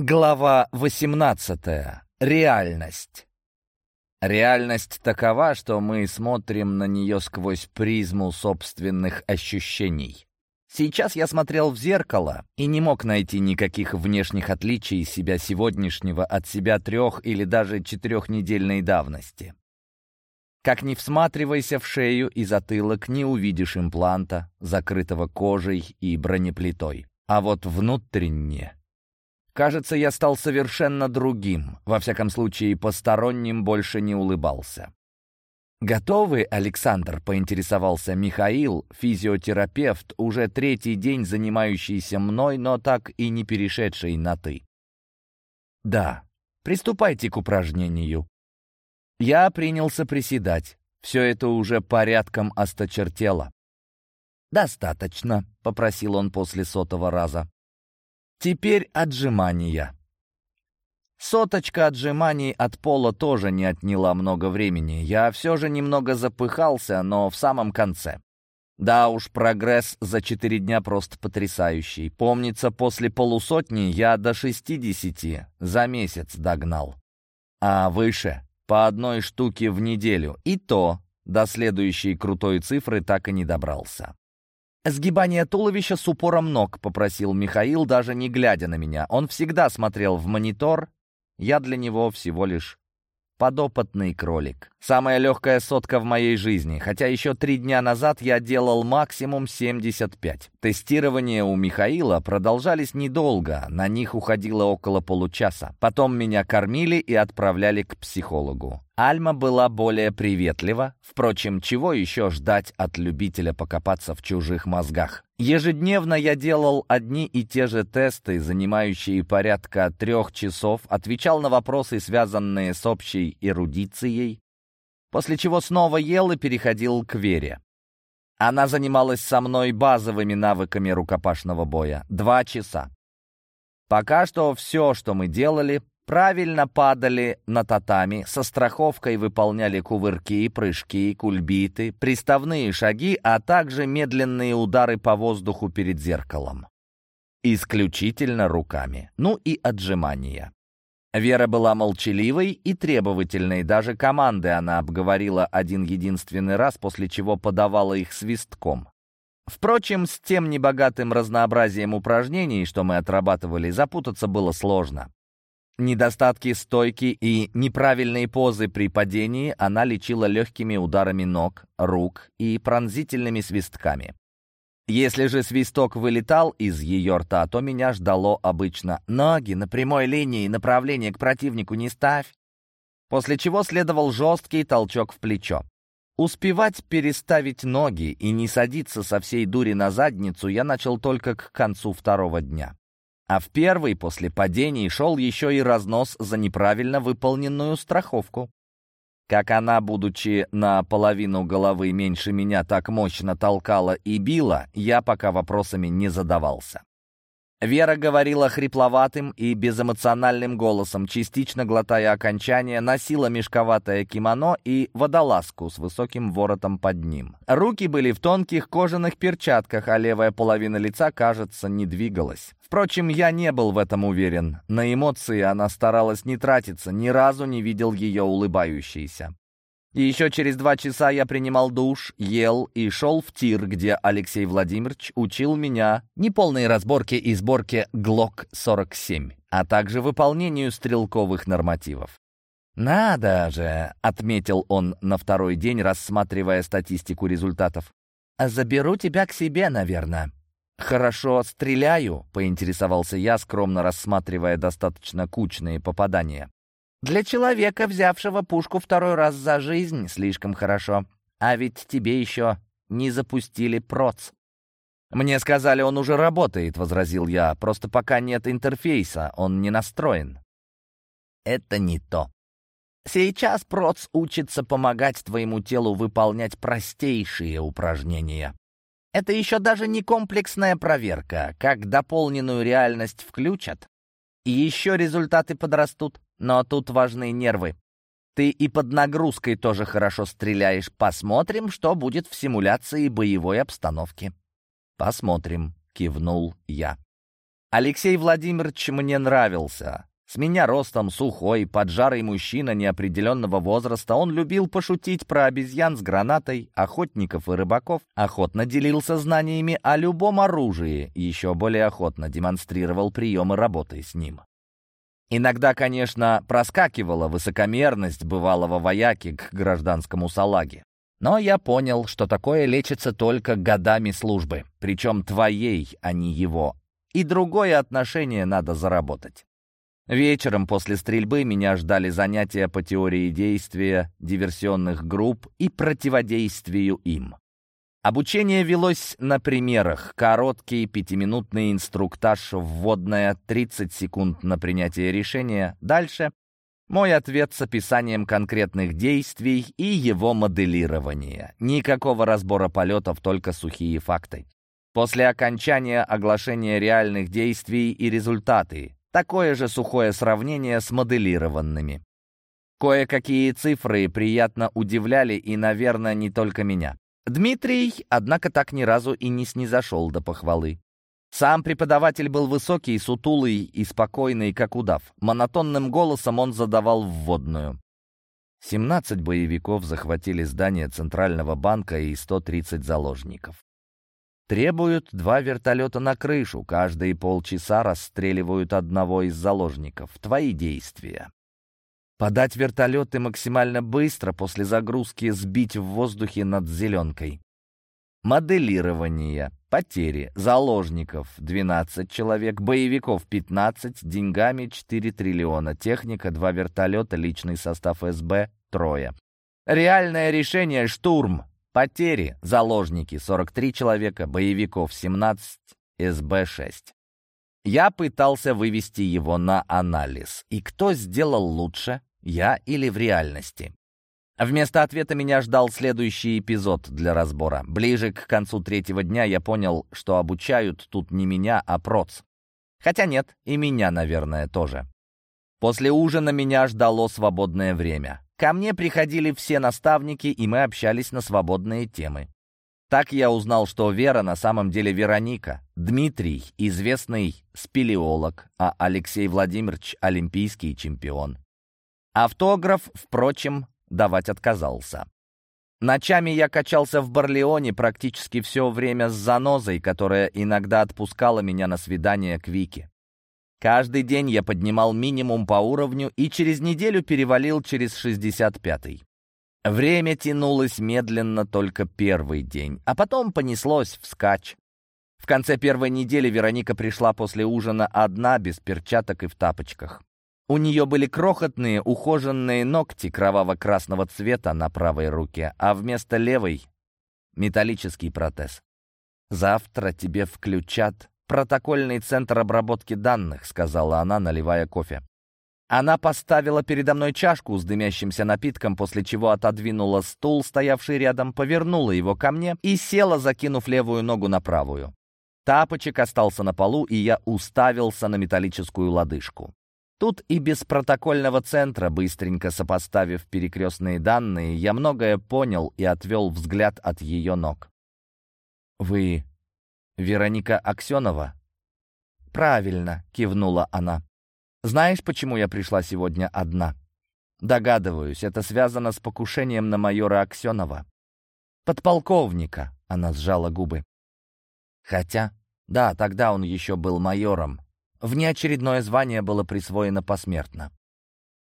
Глава 18. Реальность. Реальность такова, что мы смотрим на нее сквозь призму собственных ощущений. Сейчас я смотрел в зеркало и не мог найти никаких внешних отличий себя сегодняшнего от себя трех или даже четырехнедельной давности. Как ни всматривайся в шею и затылок, не увидишь импланта, закрытого кожей и бронеплитой. А вот внутренне Кажется, я стал совершенно другим. Во всяком случае, посторонним больше не улыбался. «Готовы, Александр?» — поинтересовался Михаил, физиотерапевт, уже третий день занимающийся мной, но так и не перешедший на «ты». «Да, приступайте к упражнению». Я принялся приседать. Все это уже порядком осточертело. «Достаточно», — попросил он после сотого раза. Теперь отжимания. Соточка отжиманий от пола тоже не отняла много времени. Я все же немного запыхался, но в самом конце. Да уж, прогресс за четыре дня просто потрясающий. Помнится, после полусотни я до шестидесяти за месяц догнал. А выше — по одной штуке в неделю. И то до следующей крутой цифры так и не добрался. «Сгибание туловища с упором ног», — попросил Михаил, даже не глядя на меня. Он всегда смотрел в монитор. Я для него всего лишь подопытный кролик. Самая легкая сотка в моей жизни, хотя еще три дня назад я делал максимум 75. Тестирования у Михаила продолжались недолго, на них уходило около получаса. Потом меня кормили и отправляли к психологу. Альма была более приветлива. Впрочем, чего еще ждать от любителя покопаться в чужих мозгах? Ежедневно я делал одни и те же тесты, занимающие порядка трех часов, отвечал на вопросы, связанные с общей эрудицией, после чего снова ел и переходил к Вере. Она занималась со мной базовыми навыками рукопашного боя. Два часа. Пока что все, что мы делали, правильно падали на татами, со страховкой выполняли кувырки, прыжки, кульбиты, приставные шаги, а также медленные удары по воздуху перед зеркалом. Исключительно руками. Ну и отжимания. Вера была молчаливой и требовательной, даже команды она обговорила один единственный раз, после чего подавала их свистком. Впрочем, с тем небогатым разнообразием упражнений, что мы отрабатывали, запутаться было сложно. Недостатки стойки и неправильные позы при падении она лечила легкими ударами ног, рук и пронзительными свистками. Если же свисток вылетал из ее рта, то меня ждало обычно «ноги на прямой линии, направление к противнику не ставь», после чего следовал жесткий толчок в плечо. Успевать переставить ноги и не садиться со всей дури на задницу я начал только к концу второго дня. А в первый после падений шел еще и разнос за неправильно выполненную страховку. Как она, будучи на половину головы меньше меня, так мощно толкала и била, я пока вопросами не задавался. Вера говорила хрипловатым и безэмоциональным голосом, частично глотая окончание, носила мешковатое кимоно и водолазку с высоким воротом под ним. Руки были в тонких кожаных перчатках, а левая половина лица, кажется, не двигалась. Впрочем, я не был в этом уверен. На эмоции она старалась не тратиться, ни разу не видел ее улыбающейся. Еще через два часа я принимал душ, ел и шел в тир, где Алексей Владимирович учил меня неполной разборке и сборке ГЛОК-47, а также выполнению стрелковых нормативов. «Надо же!» — отметил он на второй день, рассматривая статистику результатов. «Заберу тебя к себе, наверное». «Хорошо стреляю», — поинтересовался я, скромно рассматривая достаточно кучные попадания. Для человека, взявшего пушку второй раз за жизнь, слишком хорошо. А ведь тебе еще не запустили проц. «Мне сказали, он уже работает», — возразил я. «Просто пока нет интерфейса, он не настроен». «Это не то. Сейчас проц учится помогать твоему телу выполнять простейшие упражнения. Это еще даже не комплексная проверка. Как дополненную реальность включат, и еще результаты подрастут. Но тут важны нервы. Ты и под нагрузкой тоже хорошо стреляешь. Посмотрим, что будет в симуляции боевой обстановки. Посмотрим, кивнул я. Алексей Владимирович мне нравился. С меня ростом сухой, поджарый мужчина неопределенного возраста, он любил пошутить про обезьян с гранатой, охотников и рыбаков, охотно делился знаниями о любом оружии, еще более охотно демонстрировал приемы работы с ним. Иногда, конечно, проскакивала высокомерность бывалого вояки к гражданскому салаге. Но я понял, что такое лечится только годами службы, причем твоей, а не его. И другое отношение надо заработать. Вечером после стрельбы меня ждали занятия по теории действия диверсионных групп и противодействию им. Обучение велось на примерах. Короткий пятиминутный инструктаж, вводная 30 секунд на принятие решения. Дальше мой ответ с описанием конкретных действий и его моделирование. Никакого разбора полетов, только сухие факты. После окончания оглашения реальных действий и результаты. Такое же сухое сравнение с моделированными. Кое-какие цифры приятно удивляли и, наверное, не только меня. Дмитрий, однако, так ни разу и не снизошел до похвалы. Сам преподаватель был высокий, сутулый и спокойный, как удав. Монотонным голосом он задавал вводную. 17 боевиков захватили здание Центрального банка и 130 заложников. Требуют два вертолета на крышу, каждые полчаса расстреливают одного из заложников. Твои действия. Подать вертолеты максимально быстро после загрузки сбить в воздухе над зеленкой. Моделирование. Потери. Заложников 12 человек, боевиков 15, деньгами 4 триллиона, техника 2 вертолета, личный состав СБ трое. Реальное решение — штурм. Потери. Заложники 43 человека, боевиков 17, СБ 6. Я пытался вывести его на анализ. И кто сделал лучше, я или в реальности? Вместо ответа меня ждал следующий эпизод для разбора. Ближе к концу третьего дня я понял, что обучают тут не меня, а проц. Хотя нет, и меня, наверное, тоже. После ужина меня ждало свободное время. Ко мне приходили все наставники, и мы общались на свободные темы. Так я узнал, что Вера на самом деле Вероника, Дмитрий — известный спелеолог, а Алексей Владимирович — олимпийский чемпион. Автограф, впрочем, давать отказался. Ночами я качался в Барлеоне практически все время с занозой, которая иногда отпускала меня на свидание к Вике. Каждый день я поднимал минимум по уровню и через неделю перевалил через 65-й. Время тянулось медленно только первый день, а потом понеслось вскачь. В конце первой недели Вероника пришла после ужина одна, без перчаток и в тапочках. У нее были крохотные ухоженные ногти кроваво-красного цвета на правой руке, а вместо левой — металлический протез. «Завтра тебе включат «Протокольный центр обработки данных», — сказала она, наливая кофе. Она поставила передо мной чашку с дымящимся напитком, после чего отодвинула стул, стоявший рядом, повернула его ко мне и села, закинув левую ногу на правую. Тапочек остался на полу, и я уставился на металлическую лодыжку. Тут и без протокольного центра, быстренько сопоставив перекрестные данные, я многое понял и отвел взгляд от ее ног. «Вы «Вероника Аксенова?» «Правильно», — кивнула она. «Знаешь, почему я пришла сегодня одна?» «Догадываюсь, это связано с покушением на майора Аксенова». «Подполковника», — она сжала губы. «Хотя, да, тогда он еще был майором. Внеочередное звание было присвоено посмертно».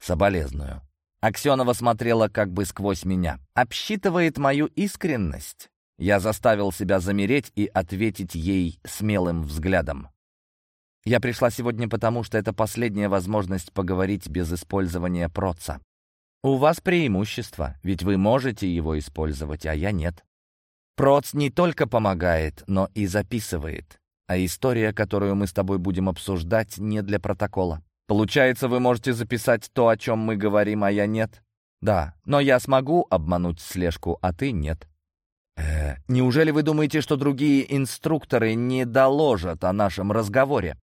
«Соболезную». Аксенова смотрела как бы сквозь меня. «Обсчитывает мою искренность?» Я заставил себя замереть и ответить ей смелым взглядом. Я пришла сегодня потому, что это последняя возможность поговорить без использования проца. У вас преимущество, ведь вы можете его использовать, а я нет. Проц не только помогает, но и записывает. А история, которую мы с тобой будем обсуждать, не для протокола. Получается, вы можете записать то, о чем мы говорим, а я нет? Да, но я смогу обмануть слежку, а ты нет. Э, неужели вы думаете, что другие инструкторы не доложат о нашем разговоре?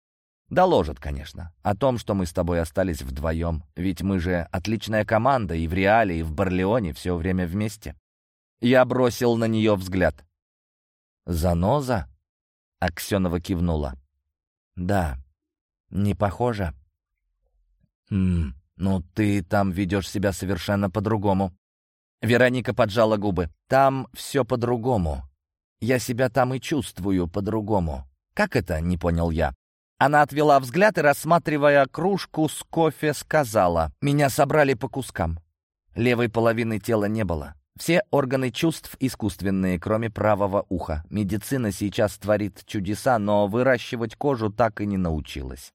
Доложат, конечно, о том, что мы с тобой остались вдвоем. Ведь мы же отличная команда и в Реале, и в Барлеоне все время вместе. Я бросил на нее взгляд. «Заноза?» — Аксенова кивнула. Да. Не похоже? Хм, ну ты там ведешь себя совершенно по-другому. Вероника поджала губы. Там все по-другому. Я себя там и чувствую по-другому. Как это, не понял я. Она отвела взгляд и, рассматривая кружку с кофе, сказала, «Меня собрали по кускам. Левой половины тела не было. Все органы чувств искусственные, кроме правого уха. Медицина сейчас творит чудеса, но выращивать кожу так и не научилась.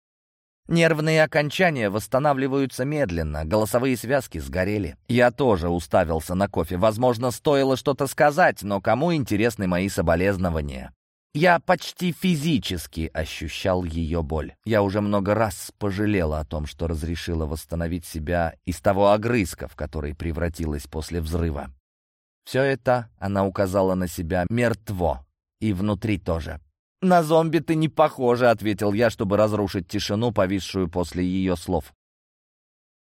Нервные окончания восстанавливаются медленно, голосовые связки сгорели. Я тоже уставился на кофе. Возможно, стоило что-то сказать, но кому интересны мои соболезнования? Я почти физически ощущал ее боль. Я уже много раз пожалела о том, что разрешила восстановить себя из того огрызка, в который превратилась после взрыва. Все это, она указала на себя, мертво. И внутри тоже. «На зомби ты не похожа», — ответил я, чтобы разрушить тишину, повисшую после ее слов.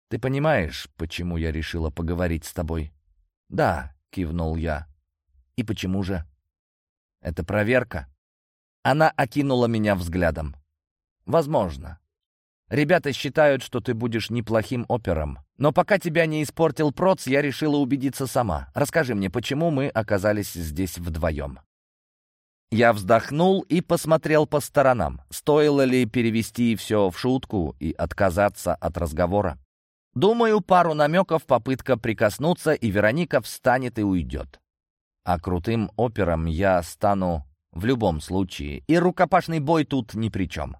«Ты понимаешь, почему я решила поговорить с тобой?» «Да», — кивнул я. «И почему же?» «Это проверка». Она окинула меня взглядом. «Возможно. Ребята считают, что ты будешь неплохим опером. Но пока тебя не испортил проц, я решила убедиться сама. Расскажи мне, почему мы оказались здесь вдвоем?» Я вздохнул и посмотрел по сторонам. Стоило ли перевести все в шутку и отказаться от разговора? Думаю, пару намеков, попытка прикоснуться, и Вероника встанет и уйдет. А крутым опером я стану в любом случае, и рукопашный бой тут ни при чем.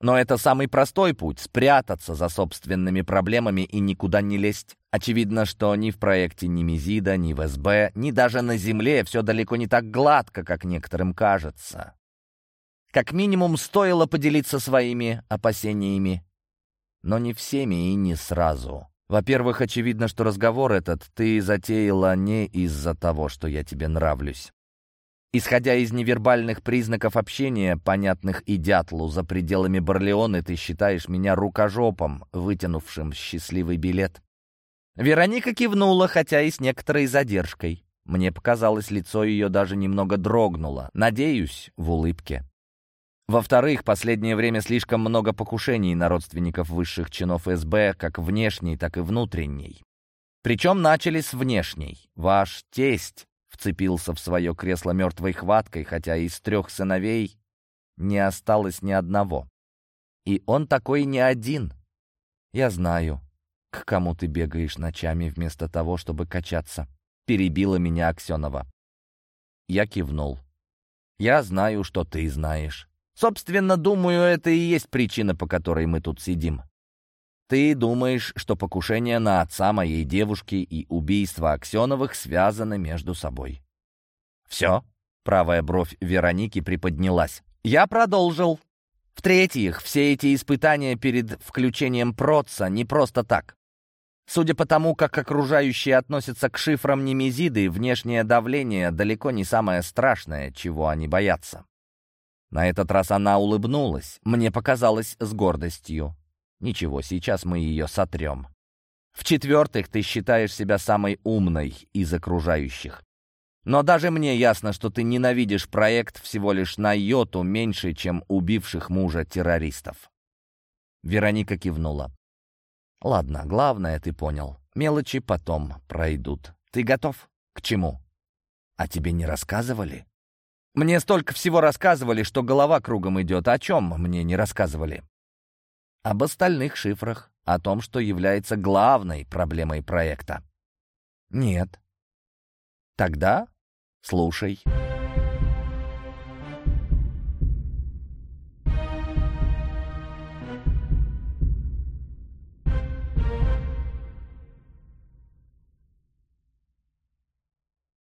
Но это самый простой путь — спрятаться за собственными проблемами и никуда не лезть. Очевидно, что ни в проекте ни Мизида, ни в СБ, ни даже на Земле все далеко не так гладко, как некоторым кажется. Как минимум, стоило поделиться своими опасениями. Но не всеми и не сразу. Во-первых, очевидно, что разговор этот ты затеяла не из-за того, что я тебе нравлюсь. Исходя из невербальных признаков общения, понятных и дятлу за пределами Барлеоны, ты считаешь меня рукожопом, вытянувшим счастливый билет. Вероника кивнула, хотя и с некоторой задержкой. Мне показалось, лицо ее даже немного дрогнуло. Надеюсь, в улыбке. Во-вторых, последнее время слишком много покушений на родственников высших чинов СБ, как внешней, так и внутренней. Причем начали с внешней. Ваш тесть вцепился в свое кресло мертвой хваткой, хотя из трех сыновей не осталось ни одного. И он такой не один. Я знаю, к кому ты бегаешь ночами вместо того, чтобы качаться. Перебила меня Аксенова. Я кивнул. Я знаю, что ты знаешь. Собственно, думаю, это и есть причина, по которой мы тут сидим. Ты думаешь, что покушение на отца моей девушки и убийство Аксеновых связаны между собой. Все? Правая бровь Вероники приподнялась. Я продолжил. В-третьих, все эти испытания перед включением проца не просто так. Судя по тому, как окружающие относятся к шифрам Немезиды, внешнее давление далеко не самое страшное, чего они боятся. На этот раз она улыбнулась, мне показалось, с гордостью. Ничего, сейчас мы ее сотрем. В-четвертых, ты считаешь себя самой умной из окружающих. Но даже мне ясно, что ты ненавидишь проект всего лишь на йоту меньше, чем убивших мужа террористов. Вероника кивнула. Ладно, главное ты понял. Мелочи потом пройдут. Ты готов? К чему? А тебе не рассказывали? Мне столько всего рассказывали, что голова кругом идет. О чем мне не рассказывали? Об остальных шифрах, о том, что является главной проблемой проекта. Нет. Тогда слушай.